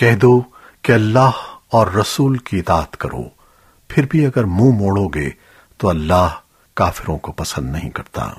کہہ دو کہ اللہ اور رسول کی اطاعت کرو۔ پھر بھی اگر منہ موڑو گے تو اللہ کافروں کو پسند نہیں کرتا۔